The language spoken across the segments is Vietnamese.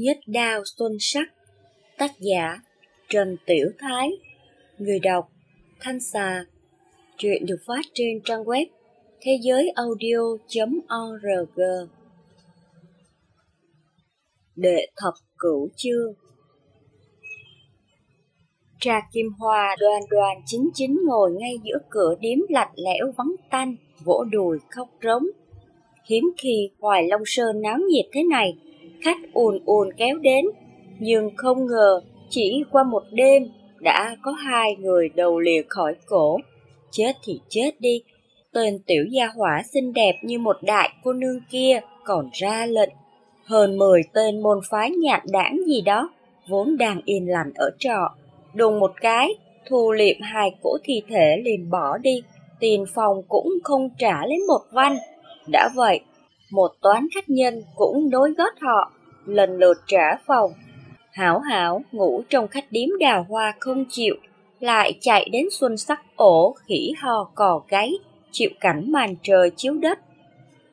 Nhất đao xuân sắc. Tác giả Trần Tiểu Thái. Người đọc Thanh Xà. Truyện được phát trên trang web thế giới audio.org Đệ thập cửu chương. Trà Kim Hoa đoàn đoàn chính chính ngồi ngay giữa cửa điếm lạnh lẽo vắng tanh, vỗ đùi khóc rống. Hiếm khi Hoài Long Sơn náo nhiệt thế này, khách ùn ùn kéo đến, nhưng không ngờ chỉ qua một đêm đã có hai người đầu lìa khỏi cổ. Chết thì chết đi, tên tiểu gia hỏa xinh đẹp như một đại cô nương kia còn ra lệnh. Hơn mười tên môn phái nhạn đảng gì đó, vốn đang yên lành ở trọ. Đùng một cái, thu liệm hai cổ thi thể liền bỏ đi, tiền phòng cũng không trả lấy một văn. Đã vậy, một toán khách nhân cũng đối gót họ, lần lượt trả phòng. Hảo hảo ngủ trong khách điếm đào hoa không chịu, lại chạy đến xuân sắc ổ khỉ ho cò gáy, chịu cảnh màn trời chiếu đất.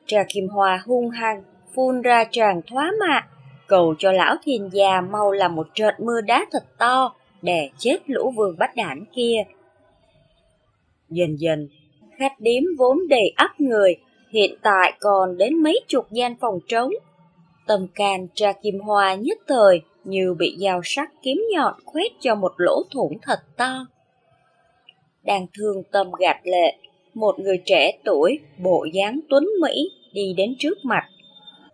Trà Kim Hoa hung hăng, phun ra tràn thoá mạ, cầu cho lão thiền già mau làm một trận mưa đá thật to, để chết lũ vườn bắt đản kia. Dần dần, khách điếm vốn đầy ắp người, hiện tại còn đến mấy chục gian phòng trống. Tầm can tra kim hoa nhất thời như bị dao sắc kiếm nhọn khoét cho một lỗ thủng thật to. Đang thương tâm gạt lệ, một người trẻ tuổi, bộ dáng tuấn Mỹ đi đến trước mặt.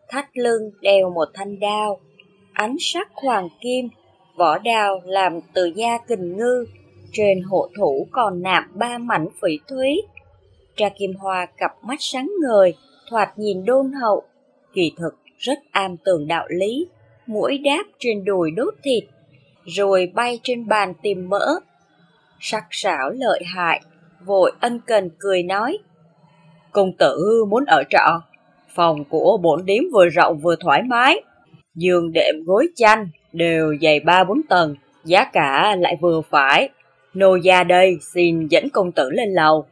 Thắt lưng đeo một thanh đao, ánh sắc hoàng kim, vỏ đao làm từ da kình ngư, trên hộ thủ còn nạm ba mảnh phỉ thúy. Tra Kim Hoa cặp mắt sáng ngời, thoạt nhìn đôn hậu, kỳ thực rất am tường đạo lý, mũi đáp trên đùi đốt thịt, rồi bay trên bàn tìm mỡ. Sắc sảo lợi hại, vội ân cần cười nói. Công tử muốn ở trọ, phòng của bổn điếm vừa rộng vừa thoải mái, giường đệm gối chanh đều dày ba bốn tầng, giá cả lại vừa phải. Nô gia đây xin dẫn công tử lên lầu.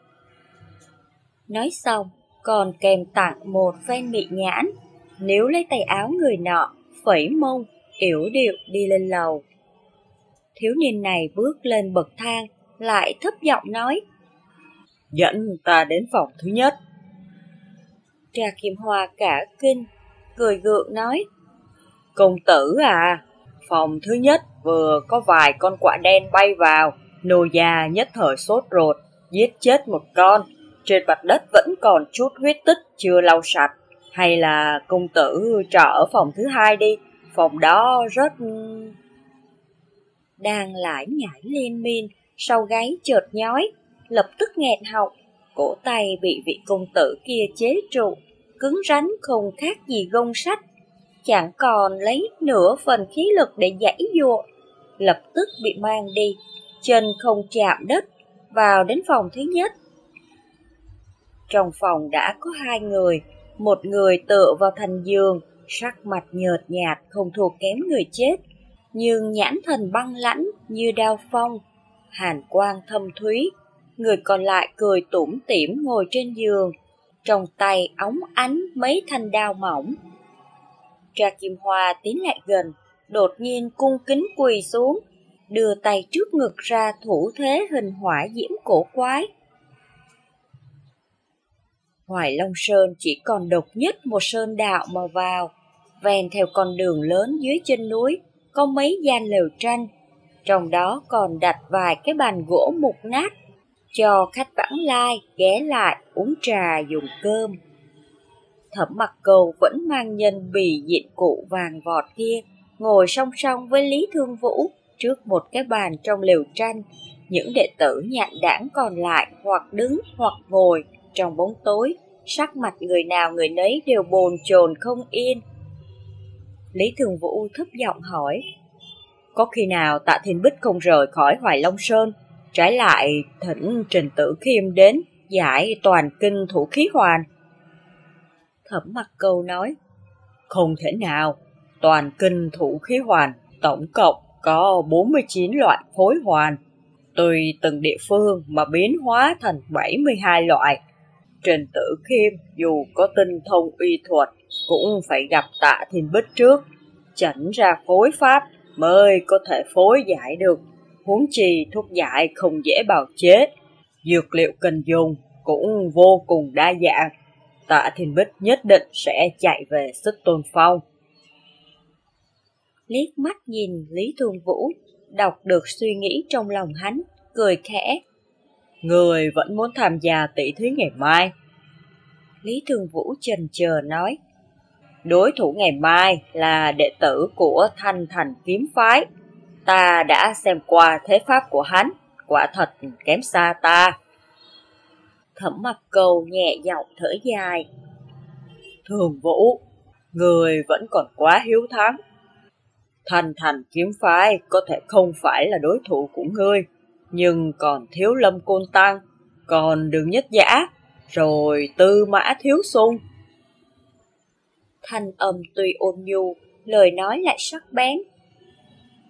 Nói xong, còn kèm tặng một phen mị nhãn, nếu lấy tay áo người nọ, phẩy mông, yểu điệu đi lên lầu. Thiếu niên này bước lên bậc thang, lại thấp giọng nói. Dẫn ta đến phòng thứ nhất. Trà Kim Hoa cả kinh, cười gượng nói. Công tử à, phòng thứ nhất vừa có vài con quạ đen bay vào, nô già nhất thời sốt ruột, giết chết một con. Trên mặt đất vẫn còn chút huyết tích chưa lau sạch. Hay là công tử trọ ở phòng thứ hai đi, phòng đó rất... Đang lải nhải lên miên, sau gáy chợt nhói, lập tức nghẹn họng, cổ tay bị vị công tử kia chế trụ, cứng rắn không khác gì gông sắt, chẳng còn lấy nửa phần khí lực để giãy dụa, lập tức bị mang đi, chân không chạm đất, vào đến phòng thứ nhất. Trong phòng đã có hai người, một người tựa vào thành giường, sắc mặt nhợt nhạt không thua kém người chết, nhưng nhãn thần băng lãnh như đao phong, hàn quang thâm thúy. Người còn lại cười tủm tỉm ngồi trên giường, trong tay ống ánh mấy thanh đao mỏng. Tra Kim Hoa tiến lại gần, đột nhiên cung kính quỳ xuống, đưa tay trước ngực ra thủ thế hình hỏa diễm cổ quái. Hoài Long Sơn chỉ còn độc nhất một sơn đạo mà vào, ven theo con đường lớn dưới chân núi, có mấy gian lều tranh, trong đó còn đặt vài cái bàn gỗ mục nát, cho khách vãng lai ghé lại uống trà dùng cơm. Thẩm mặt cầu vẫn mang nhân bì diện cụ vàng vọt kia, ngồi song song với Lý Thương Vũ trước một cái bàn trong lều tranh. Những đệ tử nhạn đảng còn lại hoặc đứng hoặc ngồi trong bóng tối, sắc mặt người nào người nấy đều bồn chồn không yên. Lý Thường Vũ thấp giọng hỏi, có khi nào tạ thiên bích không rời khỏi Hoài Long Sơn, trái lại thỉnh Trình Tử Khiêm đến giải toàn kinh thủ khí hoàn? Thẩm mặt câu nói, không thể nào, toàn kinh thủ khí hoàn tổng cộng có 49 loại phối hoàn, tùy từng địa phương mà biến hóa thành 72 loại. Trình Tử Khiêm dù có tinh thông uy thuật cũng phải gặp tạ thiên bích trước, chẩn ra phối pháp mới có thể phối giải được. Huống chi thuốc giải không dễ bào chế, dược liệu cần dùng cũng vô cùng đa dạng. Tạ Thiên Bích nhất định sẽ chạy về sức tôn phong. Liếc mắt nhìn Lý Thường Vũ, đọc được suy nghĩ trong lòng hắn, cười khẽ. Người vẫn muốn tham gia tỷ thí ngày mai. Lý Thường Vũ trần chờ nói. Đối thủ ngày mai là đệ tử của Thanh Thành Kiếm Phái. Ta đã xem qua thế pháp của hắn, quả thật kém xa ta. Thẩm mặt cầu nhẹ giọng thở dài. Thường Vũ, người vẫn còn quá hiếu thắng. Thanh Thành Kiếm Phái có thể không phải là đối thủ của ngươi, nhưng còn thiếu lâm côn tăng, còn đường nhất giả, rồi tư mã thiếu sung thanh âm tuy ôn nhu, lời nói lại sắc bén.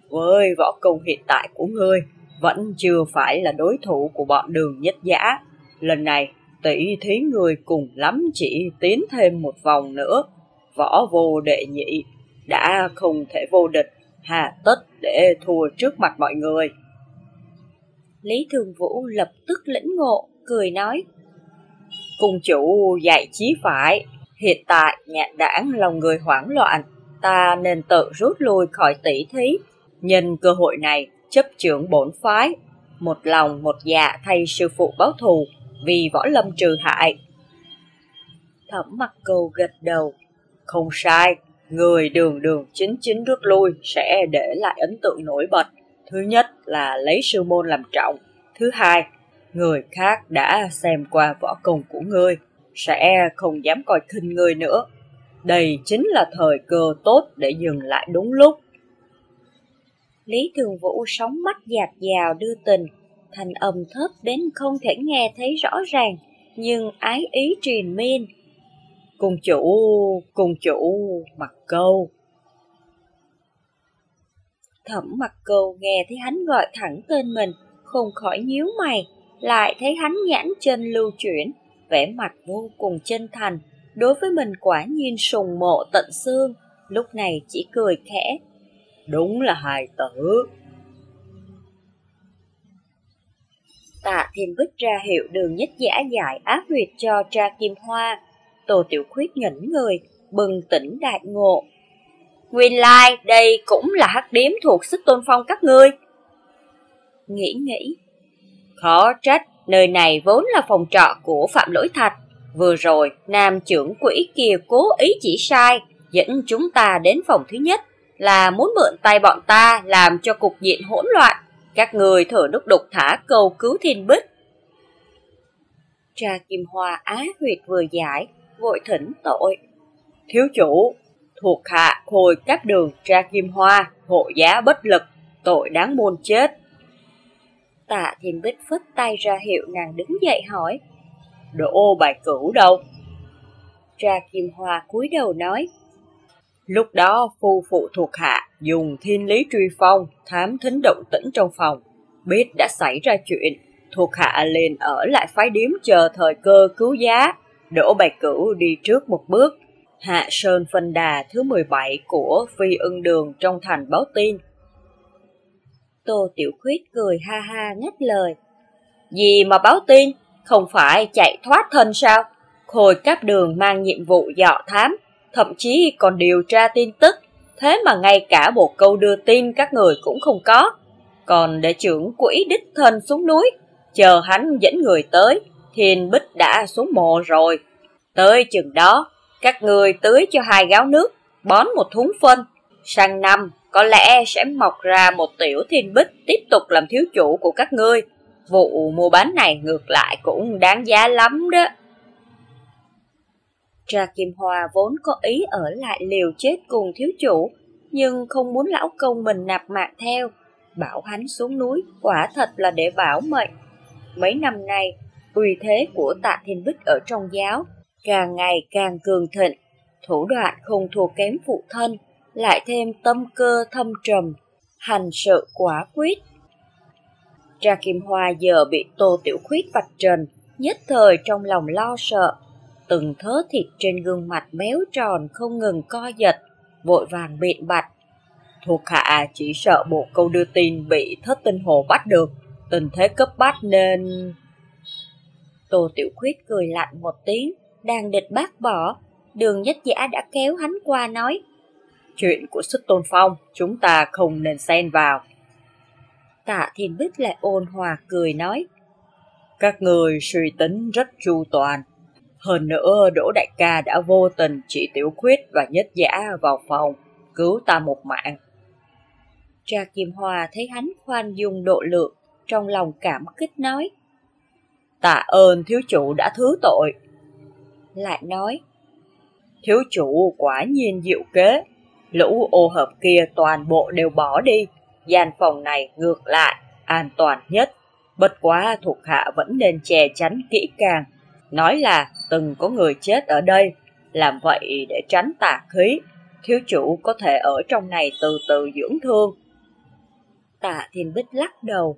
Với võ công hiện tại của ngươi, vẫn chưa phải là đối thủ của bọn đường nhất giả. Lần này, tỷ thí người cùng lắm chỉ tiến thêm một vòng nữa. Võ vô đệ nhị, đã không thể vô địch, hà tất để thua trước mặt mọi người. Lý Thường Vũ lập tức lĩnh ngộ, cười nói. Cung chủ dạy chí phải, Hiện tại nhạn đảng lòng người hoảng loạn, ta nên tự rút lui khỏi tỷ thí. Nhân cơ hội này, chấp trưởng bổn phái, một lòng một dạ thay sư phụ báo thù, vì võ lâm trừ hại. Thẩm mặt cầu gật đầu. Không sai, người đường đường chính chính rút lui sẽ để lại ấn tượng nổi bật. Thứ nhất là lấy sư môn làm trọng. Thứ hai, người khác đã xem qua võ công của ngươi, sẽ không dám coi khinh ngươi nữa. Đây chính là thời cơ tốt để dừng lại đúng lúc. Lý Thường Vũ sóng mắt dạt dào đưa tình, thành âm thấp đến không thể nghe thấy rõ ràng, nhưng ái ý truyền miên. Cùng chủ, cùng chủ, mặt câu. Thẩm mặt câu nghe thấy hắn gọi thẳng tên mình, không khỏi nhíu mày, lại thấy hắn nhãn chân lưu chuyển, vẻ mặt vô cùng chân thành, đối với mình quả nhiên sùng mộ tận xương, lúc này chỉ cười khẽ. Đúng là hài tử. Tạ Thiên Bích ra hiệu đường nhất giả giải áp huyệt cho tra kim hoa. Tô Tiểu Khuyết ngẩn người, bừng tỉnh đại ngộ. Nguyên lai, like, đây cũng là hắc điếm thuộc sức tôn phong các ngươi. Nghĩ nghĩ. Khó trách, Nơi này vốn là phòng trọ của Phạm Lỗi Thạch. Vừa rồi, nam trưởng quỹ kia cố ý chỉ sai, dẫn chúng ta đến phòng thứ nhất, là muốn mượn tay bọn ta làm cho cục diện hỗn loạn. Các người thở đúc đục thả cầu cứu thiên bích. Tra Kim Hoa á huyệt vừa giải, vội thỉnh tội. Thiếu chủ, thuộc hạ hồi các đường tra Kim Hoa, hộ giá bất lực, tội đáng muôn chết. Tạ Thiên Bích phất tay ra hiệu nàng đứng dậy hỏi. Đỗ bài cửu đâu? Tra Kim Hoa cúi đầu nói. Lúc đó phu phụ thuộc hạ dùng thiên lý truy phong thám thính động tĩnh trong phòng. Biết đã xảy ra chuyện, thuộc hạ liền ở lại phái điếm chờ thời cơ cứu giá. Đỗ Bạch Cửu đi trước một bước. Hạ Sơn phân đà thứ 17 của Phi ưng đường trong thành báo tin Tô Tiểu Khuyết cười ha ha ngắt lời. Gì mà báo tin, không phải chạy thoát thân sao? Khôi các đường mang nhiệm vụ dọ thám, thậm chí còn điều tra tin tức, thế mà ngay cả một câu đưa tin các người cũng không có. Còn để trưởng quỹ đích thân xuống núi, chờ hắn dẫn người tới, thiên bích đã xuống mộ rồi. Tới chừng đó, các người tưới cho hai gáo nước, bón một thúng phân. Sang năm, có lẽ sẽ mọc ra một tiểu thiên bích tiếp tục làm thiếu chủ của các ngươi. Vụ mua bán này ngược lại cũng đáng giá lắm đó. Trà Kim Hoa vốn có ý ở lại liều chết cùng thiếu chủ, nhưng không muốn lão công mình nạp mạng theo. Bảo hắn xuống núi, quả thật là để bảo mệnh. Mấy năm nay, uy thế của tạ thiên bích ở trong giáo càng ngày càng cường thịnh, thủ đoạn không thua kém phụ thân, lại thêm tâm cơ thâm trầm, hành sự quả quyết. Tra Kim Hoa giờ bị Tô Tiểu Khuyết vạch trần, nhất thời trong lòng lo sợ. Từng thớ thịt trên gương mặt béo tròn không ngừng co giật, vội vàng biện bạch. Thuộc hạ chỉ sợ bộ câu đưa tin bị thất tinh hồ bắt được, tình thế cấp bách nên... Tô Tiểu Khuyết cười lạnh một tiếng, đang địch bác bỏ, đường nhất giả đã kéo hắn qua nói. Chuyện của sức tôn phong, chúng ta không nên xen vào. Tạ Thiên Bích lại ôn hòa cười nói. Các người suy tính rất chu toàn. Hơn nữa, Đỗ Đại ca đã vô tình chỉ Tiểu Khuyết và Nhất Giả vào phòng, cứu ta một mạng. Tra Kim Hoa thấy hắn khoan dung độ lượng, trong lòng cảm kích nói. Tạ ơn thiếu chủ đã thứ tội. Lại nói, thiếu chủ quả nhiên diệu kế, lũ ô hợp kia toàn bộ đều bỏ đi, gian phòng này ngược lại, an toàn nhất. Bất quá thuộc hạ vẫn nên che chắn kỹ càng, nói là từng có người chết ở đây, làm vậy để tránh tà khí, thiếu chủ có thể ở trong này từ từ dưỡng thương. Tạ Thiên Bích lắc đầu.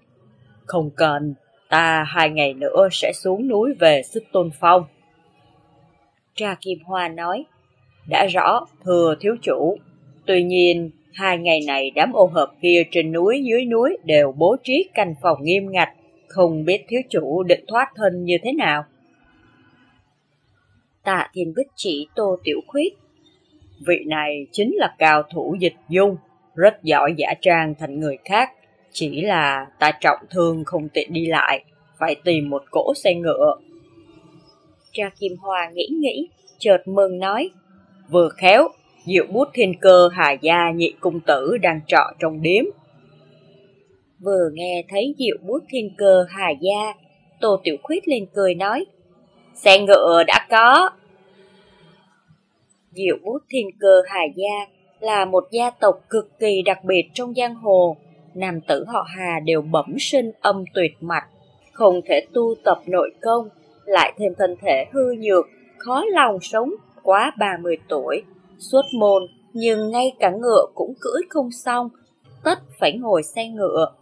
Không cần, ta hai ngày nữa sẽ xuống núi về sức tôn phong. Tra Kim Hoa nói, đã rõ, thưa thiếu chủ. Tuy nhiên, hai ngày này đám ô hợp kia trên núi dưới núi đều bố trí canh phòng nghiêm ngặt, không biết thiếu chủ định thoát thân như thế nào. Tạ Thiên Bích chỉ Tô Tiểu Khuyết. Vị này chính là cao thủ dịch dung, rất giỏi giả trang thành người khác. Chỉ là ta trọng thương không tiện đi lại, phải tìm một cỗ xe ngựa. Tra Kim Hoa nghĩ nghĩ, chợt mừng nói. Vừa khéo, diệu bút thiên cơ hà gia nhị cung tử đang trọ trong điếm. Vừa nghe thấy diệu bút thiên cơ hà gia, Tô Tiểu Khuyết lên cười nói. Xe ngựa đã có. Diệu bút thiên cơ hà gia là một gia tộc cực kỳ đặc biệt trong giang hồ. Nam tử họ Hà đều bẩm sinh âm tuyệt mạch, không thể tu tập nội công, lại thêm thân thể hư nhược, khó lòng sống quá 30 tuổi, xuất môn nhưng ngay cả ngựa cũng cưỡi không xong, tất phải ngồi xe ngựa.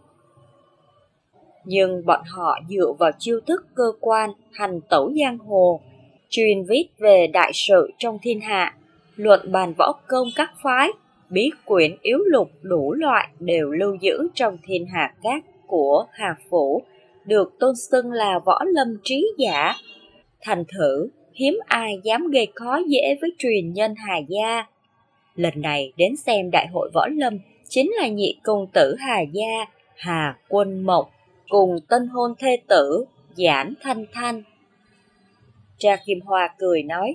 Nhưng bọn họ dựa vào chiêu thức cơ quan hành tẩu giang hồ, truyền viết về đại sự trong thiên hạ, luận bàn võ công các phái, bí quyển yếu lục đủ loại đều lưu giữ trong thiên hạ các của Hà Phủ, được tôn xưng là võ lâm trí giả. Thành thử, hiếm ai dám gây khó dễ với truyền nhân Hà Gia. Lần này đến xem đại hội võ lâm chính là nhị công tử Hà Gia, Hà Quân Mộng, cùng tân hôn thê tử, Giản Thanh Thanh. Cha Kim Hoa cười nói,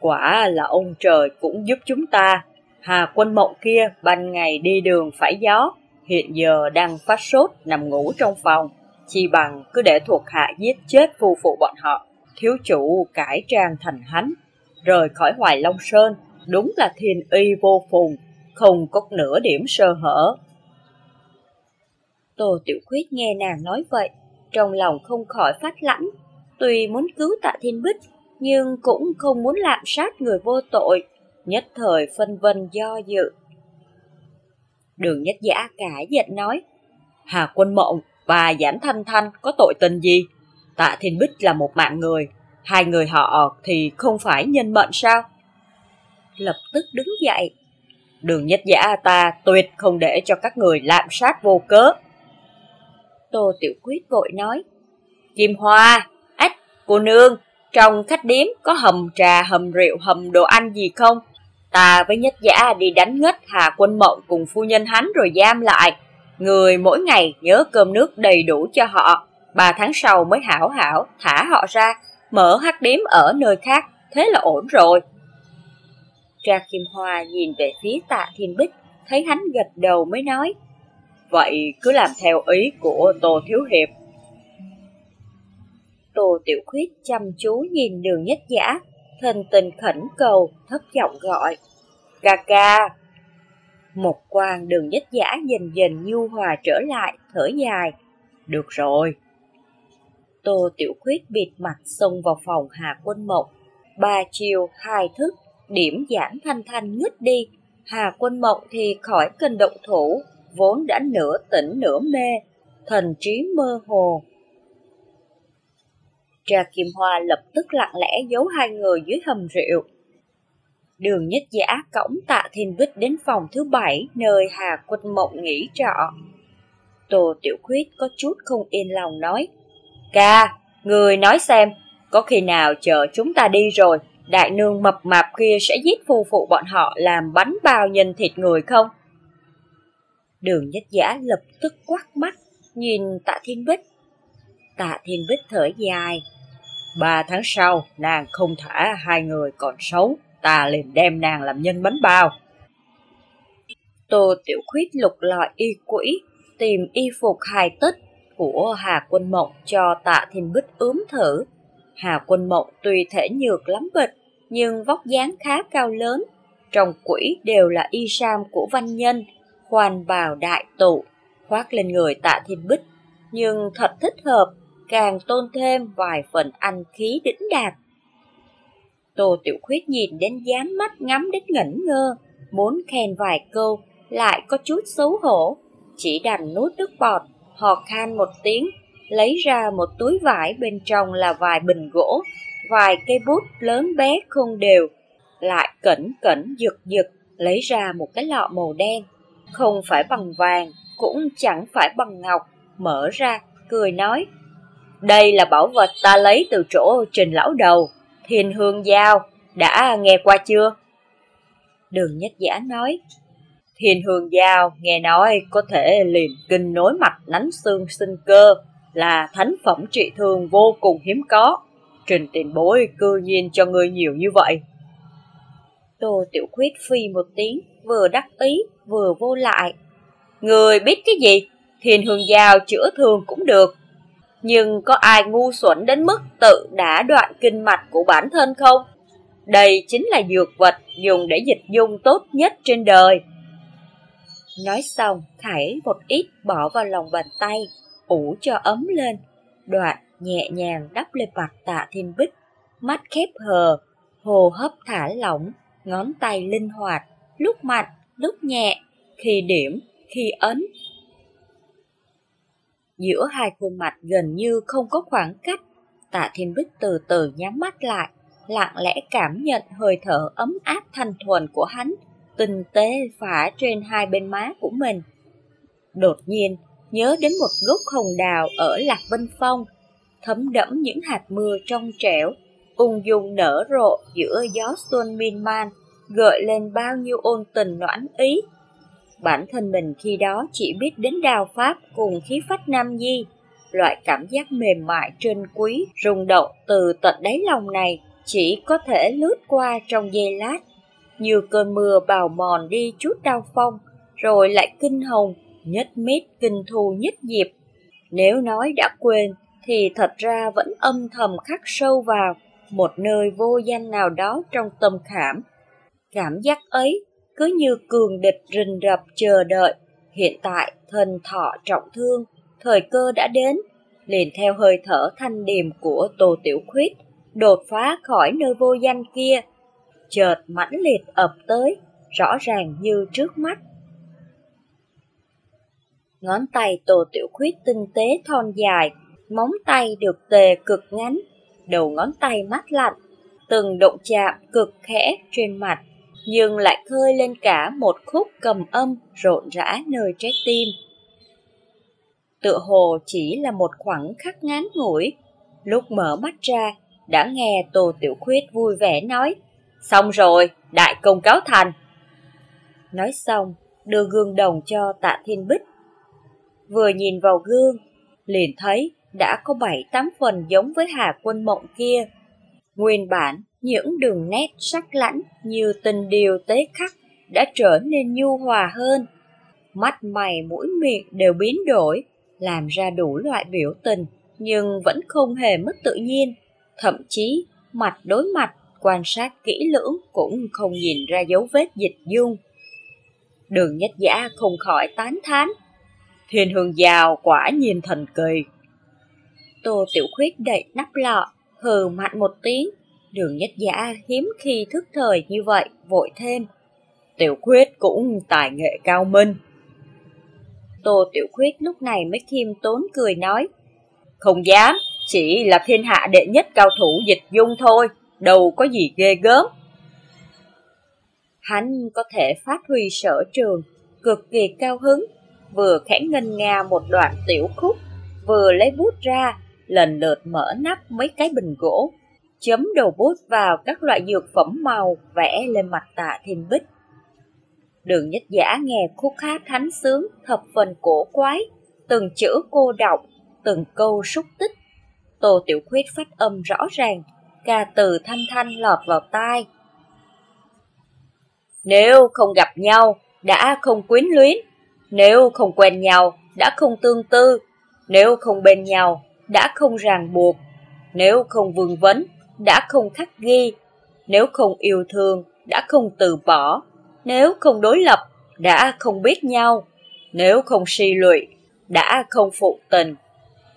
quả là ông trời cũng giúp chúng ta. Hà Quân Mộng kia ban ngày đi đường phải gió, hiện giờ đang phát sốt nằm ngủ trong phòng, chi bằng cứ để thuộc hạ giết chết phu phụ bọn họ thiếu chủ cải trang thành hắn, rời khỏi Hoài Long Sơn, đúng là thiên y vô phùng, không có nửa điểm sơ hở. Tô Tiểu Khuyết nghe nàng nói vậy, trong lòng không khỏi phát lãnh, tuy muốn cứu tạ thiên bích, nhưng cũng không muốn lạm sát người vô tội, nhất thời phân vân do dự. Đường nhất giả cả giận nói, Hà Quân Mộng và Giản Thanh Thanh có tội tình gì? Tạ Thiên Bích là một mạng người, hai người họ thì không phải nhân mệnh sao? Lập tức đứng dậy. Đường nhất giả ta tuyệt không để cho các người lạm sát vô cớ. Tô Tiểu Quyết vội nói. Kim Hoa, ách, cô nương, trong khách điếm có hầm trà, hầm rượu, hầm đồ ăn gì không? Ta với nhất giả đi đánh ngất Hà Quân Mộng cùng phu nhân hắn rồi giam lại. Người mỗi ngày nhớ cơm nước đầy đủ cho họ ba tháng sau mới hảo hảo thả họ ra, mở hắc điếm ở nơi khác, thế là ổn rồi. Tra Kim Hoa nhìn về phía tạ thiên bích, thấy hắn gật đầu mới nói. Vậy cứ làm theo ý của Tô Thiếu Hiệp. Tô Tiểu Khuyết chăm chú nhìn đường nhất giả, thần tình khẩn cầu, thấp giọng gọi. Ca ca! Một quang đường dích giả dần dần nhu hòa trở lại, thở dài. Được rồi, Tô Tiểu Khuyết bịt mặt xông vào phòng Hà Quân Mộng. Ba chiều, hai thức, điểm giảng thanh thanh ngất đi. Hà Quân Mộng thì khỏi cần động thủ, vốn đã nửa tỉnh nửa mê, thần trí mơ hồ. Trà Kim Hoa lập tức lặng lẽ giấu hai người dưới hầm rượu. Đường nhất giả cõng tạ thiên bích đến phòng thứ bảy nơi Hà Quân Mộng nghỉ trọ. Tô Tiểu Khuyết có chút không yên lòng nói, Ca, người nói xem, có khi nào chờ chúng ta đi rồi, đại nương mập mạp kia sẽ giết phu phụ bọn họ làm bánh bao nhân thịt người không? Đường nhất giả lập tức quát mắt, nhìn tạ thiên bích. Tạ thiên bích thở dài. Ba tháng sau, nàng không thả hai người còn sống, ta liền đem nàng làm nhân bánh bao. Tô Tiểu Khuyết lục lọi y quỹ, tìm y phục hài tích của Hà Quân Mộng cho tạ thiên bích ướm thử. Hà Quân Mộng tuy thể nhược lắm bịch, nhưng vóc dáng khá cao lớn. Trong quỹ đều là y sam của văn nhân, khoan bào đại tụ, khoác lên người tạ thiên bích, nhưng thật thích hợp, càng tôn thêm vài phần anh khí đỉnh đạt. Tô Tiểu Khuyết nhìn đến dám mắt ngắm đến ngẩn ngơ, muốn khen vài câu, lại có chút xấu hổ, chỉ đành nuốt nước bọt, hò khan một tiếng, lấy ra một túi vải bên trong là vài bình gỗ, vài cây bút lớn bé không đều, lại cẩn cẩn giật giật lấy ra một cái lọ màu đen, không phải bằng vàng, cũng chẳng phải bằng ngọc, mở ra, cười nói. Đây là bảo vật ta lấy từ chỗ trình lão đầu, thiên hương giao, đã nghe qua chưa? Đường nhất giả nói, thiên hương giao nghe nói có thể liền kinh nối mạch nánh xương sinh cơ, là thánh phẩm trị thương vô cùng hiếm có. Trình tiền bối cư nhiên cho người nhiều như vậy. Tô Tiểu Khuyết phi một tiếng, vừa đắc ý, vừa vô lại. Người biết cái gì? Thiên hương giao chữa thương cũng được. Nhưng có ai ngu xuẩn đến mức tự đã đoạn kinh mạch của bản thân không? Đây chính là dược vật dùng để dịch dung tốt nhất trên đời. Nói xong, Khải một ít bỏ vào lòng bàn tay, ủ cho ấm lên. Đoạn nhẹ nhàng đắp lên mặt tạ thiên bích, mắt khép hờ, hồ hấp thả lỏng, ngón tay linh hoạt, lúc mạnh, lúc nhẹ, khi điểm, khi ấn. Giữa hai khuôn mặt gần như không có khoảng cách, tạ thiên bích từ từ nhắm mắt lại, lặng lẽ cảm nhận hơi thở ấm áp thanh thuần của hắn, tinh tế phả trên hai bên má của mình. Đột nhiên, nhớ đến một gốc hồng đào ở Lạc Vân Phong, thấm đẫm những hạt mưa trong trẻo, ung dung nở rộ giữa gió xuân miên man, gợi lên bao nhiêu ôn tình noãn ý. Bản thân mình khi đó chỉ biết đến đao pháp cùng khí phách nam nhi, loại cảm giác mềm mại trên quý, rung động từ tận đáy lòng này chỉ có thể lướt qua trong giây lát, như cơn mưa bào mòn đi chút đau phong, rồi lại kinh hồng, nhất mít kinh thu nhất diệp. Nếu nói đã quên, thì thật ra vẫn âm thầm khắc sâu vào một nơi vô danh nào đó trong tâm khảm. Cảm giác ấy cứ như cường địch rình rập chờ đợi, hiện tại thần thọ trọng thương, thời cơ đã đến, liền theo hơi thở thanh điềm của Tô Tiểu Khuyết, đột phá khỏi nơi vô danh kia, chợt mãnh liệt ập tới, rõ ràng như trước mắt. Ngón tay Tô Tiểu Khuyết tinh tế thon dài, móng tay được tề cực ngắn, đầu ngón tay mát lạnh, từng động chạm cực khẽ trên mặt, nhưng lại khơi lên cả một khúc cầm âm rộn rã nơi trái tim. Tựa hồ chỉ là một khoảng khắc ngắn ngủi, lúc mở mắt ra, đã nghe Tô Tiểu Khuyết vui vẻ nói, xong rồi, đại công cáo thành. Nói xong, đưa gương đồng cho tạ thiên bích. Vừa nhìn vào gương, liền thấy đã có bảy tám phần giống với Hà Quân Mộng kia. Nguyên bản, những đường nét sắc lãnh như tình điều tế khắc đã trở nên nhu hòa hơn. Mắt mày mũi miệng đều biến đổi, làm ra đủ loại biểu tình, nhưng vẫn không hề mất tự nhiên. Thậm chí, mặt đối mặt, quan sát kỹ lưỡng cũng không nhìn ra dấu vết dịch dung. Đường nhất giả không khỏi tán thán. Thiên hương giàu quả nhìn thần kỳ. Tô Tiểu Khuyết đậy nắp lọ, hừ mạnh một tiếng. Đường nhất giả hiếm khi thức thời như vậy, vội thêm. Tiểu Khuyết cũng tài nghệ cao minh. Tô Tiểu Khuyết lúc này mới khiêm tốn cười nói. Không dám, chỉ là thiên hạ đệ nhất cao thủ dịch dung thôi, đâu có gì ghê gớm. Hắn có thể phát huy sở trường, cực kỳ cao hứng, vừa khẽ ngân nga một đoạn tiểu khúc, vừa lấy bút ra, lần lượt mở nắp mấy cái bình gỗ, chấm đầu bút vào các loại dược phẩm màu vẽ lên mặt tạ thiên bích. Đường nhất giả nghe khúc hát thánh sướng thập phần cổ quái, từng chữ cô đọc, từng câu xúc tích. Tô Tiểu Khuyết phát âm rõ ràng, ca từ thanh thanh lọt vào tai. Nếu không gặp nhau, đã không quyến luyến. Nếu không quen nhau, đã không tương tư. Nếu không bên nhau, đã không ràng buộc. Nếu không vương vấn, đã không khắc ghi. Nếu không yêu thương, đã không từ bỏ. Nếu không đối lập, đã không biết nhau. Nếu không si lụy, đã không phụ tình.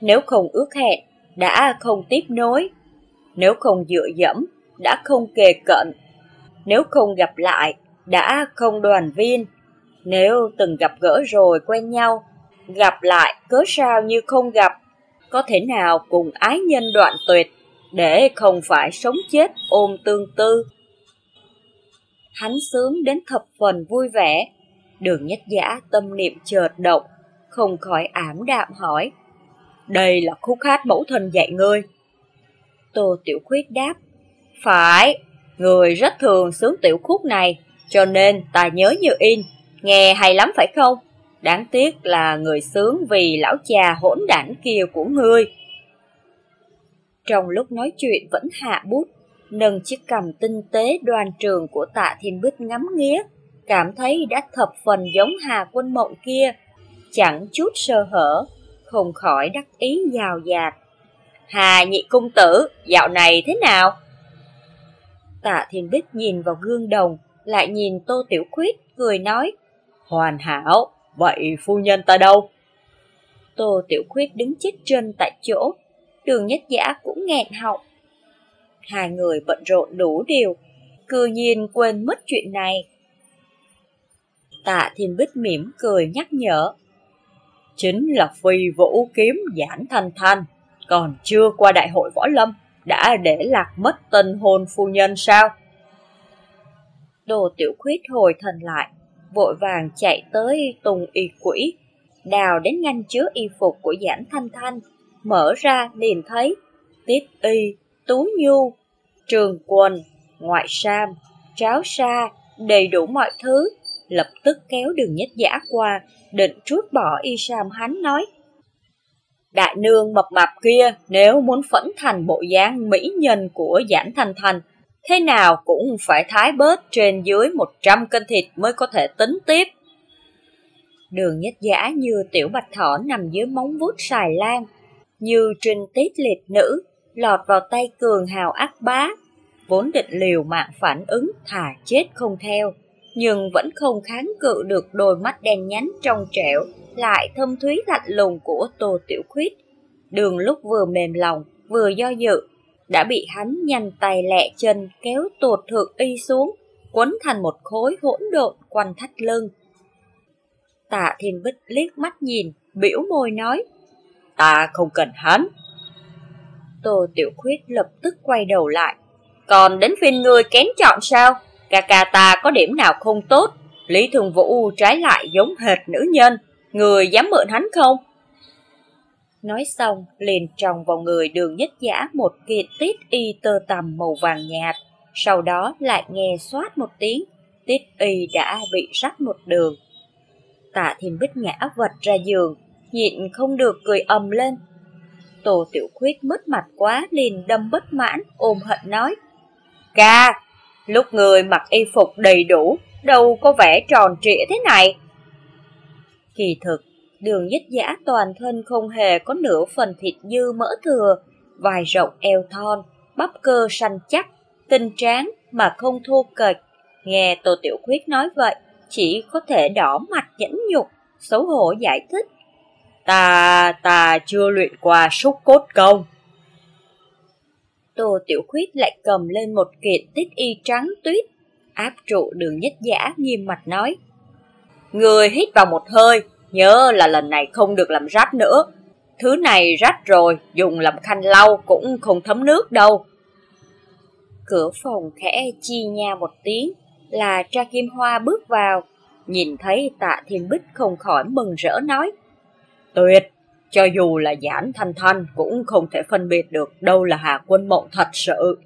Nếu không ước hẹn, đã không tiếp nối. Nếu không dựa dẫm, đã không kề cận. Nếu không gặp lại, đã không đoàn viên. Nếu từng gặp gỡ rồi quen nhau, gặp lại cớ sao như không gặp, có thể nào cùng ái nhân đoạn tuyệt, để không phải sống chết ôm tương tư. Hắn sướng đến thập phần vui vẻ, đường nhất giả tâm niệm chợt động, không khỏi ảm đạm hỏi. Đây là khúc hát mẫu thân dạy ngươi. Tô Tiểu Khuyết đáp, phải, người rất thường sướng tiểu khúc này, cho nên ta nhớ như in, nghe hay lắm phải không? Đáng tiếc là người sướng vì lão cha hỗn đản kia của ngươi. Trong lúc nói chuyện vẫn hạ bút, nâng chiếc cầm tinh tế đoàn trường của tạ thiên bích ngắm nghía, cảm thấy đã thập phần giống Hà quân mộng kia, chẳng chút sơ hở, không khỏi đắc ý giàu dạt. Hà nhị cung tử, dạo này thế nào? Tạ thiên bích nhìn vào gương đồng, lại nhìn Tô Tiểu Khuyết, cười nói, Hoàn hảo, vậy phu nhân ta đâu? Tô Tiểu Khuyết đứng chết chân tại chỗ, đường nhất giả cũng nghẹn họng. Hai người bận rộn đủ điều, cư nhiên quên mất chuyện này. Tạ Thiên Bích mỉm cười nhắc nhở. Chính là phi vũ kiếm giản thanh thanh, còn chưa qua đại hội võ lâm, đã để lạc mất tân hôn phu nhân sao? Đồ tiểu khuyết hồi thần lại, vội vàng chạy tới tùng y quỷ, đào đến ngăn chứa y phục của giản thanh thanh, mở ra liền thấy tiết y, tú nhu, trường quần, ngoại sam, cháo sa, đầy đủ mọi thứ, lập tức kéo đường nhất giả qua, định trút bỏ y sam hắn nói. Đại nương mập mạp kia nếu muốn phẫn thành bộ dáng mỹ nhân của giản thanh thanh thế nào cũng phải thái bớt trên dưới 100 cân thịt mới có thể tính tiếp. Đường nhất giả như tiểu bạch thỏ nằm dưới móng vuốt xài lan, như trinh tiết liệt nữ, lọt vào tay cường hào ác bá, vốn định liều mạng phản ứng thà chết không theo, nhưng vẫn không kháng cự được đôi mắt đen nhánh trong trẻo, lại thâm thúy lạnh lùng của Tô Tiểu Khuyết. Đường lúc vừa mềm lòng, vừa do dự, đã bị hắn nhanh tay lẹ chân kéo tuột thượng y xuống, quấn thành một khối hỗn độn quanh thắt lưng. Tạ Thiên Bích liếc mắt nhìn, biểu môi nói, ta không cần hắn. Tô Tiểu Khuyết lập tức quay đầu lại, còn đến phiên ngươi kén chọn sao? Cà cà ta có điểm nào không tốt? Lý Thường Vũ trái lại giống hệt nữ nhân, người dám mượn hắn không? Nói xong, liền tròng vào người đường nhất giả một kiện tiết y tơ tầm màu vàng nhạt, sau đó lại nghe xoát một tiếng, tiết y đã bị rách một đường. Tạ thiên bích ngã vật ra giường, nhịn không được cười ầm lên. Tổ tiểu khuyết mất mặt quá liền đâm bất mãn, ôm hận nói. Ca, lúc người mặc y phục đầy đủ, đâu có vẻ tròn trịa thế này. Kỳ thực, đường dít giả toàn thân không hề có nửa phần thịt dư mỡ thừa, vài rộng eo thon, bắp cơ săn chắc, tinh tráng mà không thô kệch. Nghe Tô Tiểu Khuyết nói vậy, chỉ có thể đỏ mặt nhẫn nhục, xấu hổ giải thích. Ta, ta chưa luyện qua xúc cốt công. Tô Tiểu Khuyết lại cầm lên một kiện tích y trắng tuyết, áp trụ đường nhất giả nghiêm mặt nói. Người hít vào một hơi, Nhớ là lần này không được làm rách nữa. Thứ này rách rồi, dùng làm khăn lau cũng không thấm nước đâu. Cửa phòng khẽ chi nha một tiếng, là Tra Kim Hoa bước vào, nhìn thấy tạ thiên bích không khỏi mừng rỡ nói. Tuyệt, cho dù là giản thanh thanh cũng không thể phân biệt được đâu là Hà Quân Mộng thật sự.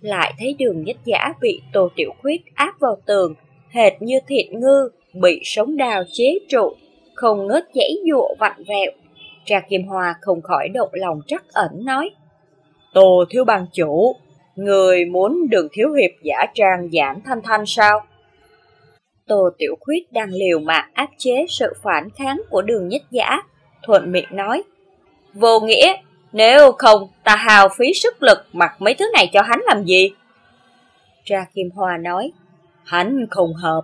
Lại thấy đường nhất giả bị Tô Tiểu Khuyết áp vào tường, hệt như thịt ngư, bị sống đào chế trụ, không ngớt dãy dụa vặn vẹo. Trà Kim Hoa không khỏi động lòng trắc ẩn nói. Tô thiếu bang chủ, người muốn đường thiếu hiệp giả trang giản thanh thanh sao? Tô Tiểu Khuyết đang liều mạng áp chế sự phản kháng của đường nhất giả, thuận miệng nói. Vô nghĩa, nếu không ta hào phí sức lực mặc mấy thứ này cho hắn làm gì? Tra Kim Hoa nói. Hắn không hợp.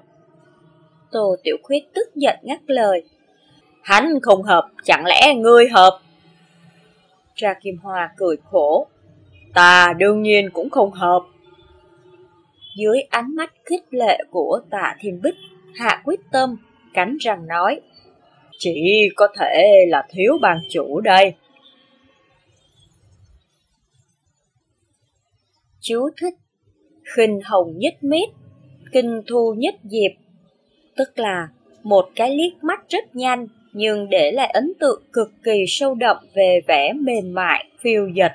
Tô Tiểu Khuyết tức giận ngắt lời. Hắn không hợp, chẳng lẽ ngươi hợp? Tra Kim Hoa cười khổ. Ta đương nhiên cũng không hợp. Dưới ánh mắt khích lệ của tạ thiên bích, hạ quyết tâm, cắn răng nói. Chỉ có thể là thiếu bàn chủ đây. Chú thích khinh hồng nhất mét, kinh thu nhất diệp, tức là một cái liếc mắt rất nhanh nhưng để lại ấn tượng cực kỳ sâu đậm về vẻ mềm mại, phiêu dật